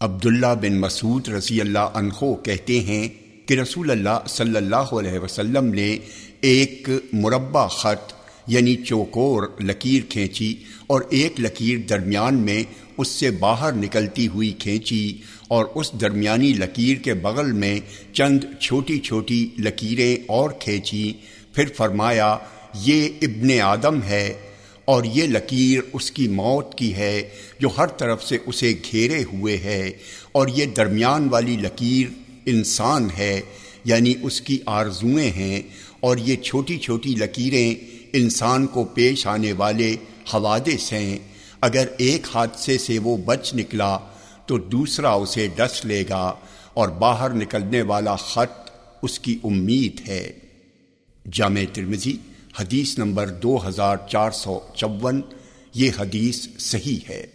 عبداللہ بن مسعود رضی اللہ عنہ کہتے ہیں کہ رسول اللہ صلی اللہ علیہ وسلم نے ایک مربع خط یعنی چوکور لکیر کھینچی اور ایک لکیر درمیان میں اس سے باہر نکلتی ہوئی کھینچی اور اس درمیانی لکیر کے بغل میں چند چھوٹی چھوٹی لکیریں اور کھینچی۔ پھر فرمایا، یہ ابن آدم ہے۔ اور یہ لکیر اس کی موت کی ہے جو ہر طرف سے اسے گھیرے ہوئے ہے، اور یہ درمیان والی لکیر انسان ہے یعنی اس کی آرزوئیں ہیں، اور یہ چھوٹی چھوٹی لکیریں انسان کو پیش آنے والے حوادث ہیں۔ اگر ایک حادثے سے وہ بچ نکلا تو دوسرا اسے ڈس لے گا، اور باہر نکلنے والا خط اس کی امید ہے۔ جامع ترمزی حدیث نمبر دو ہزار چار سو چون یہ حدیث صحیح ہے۔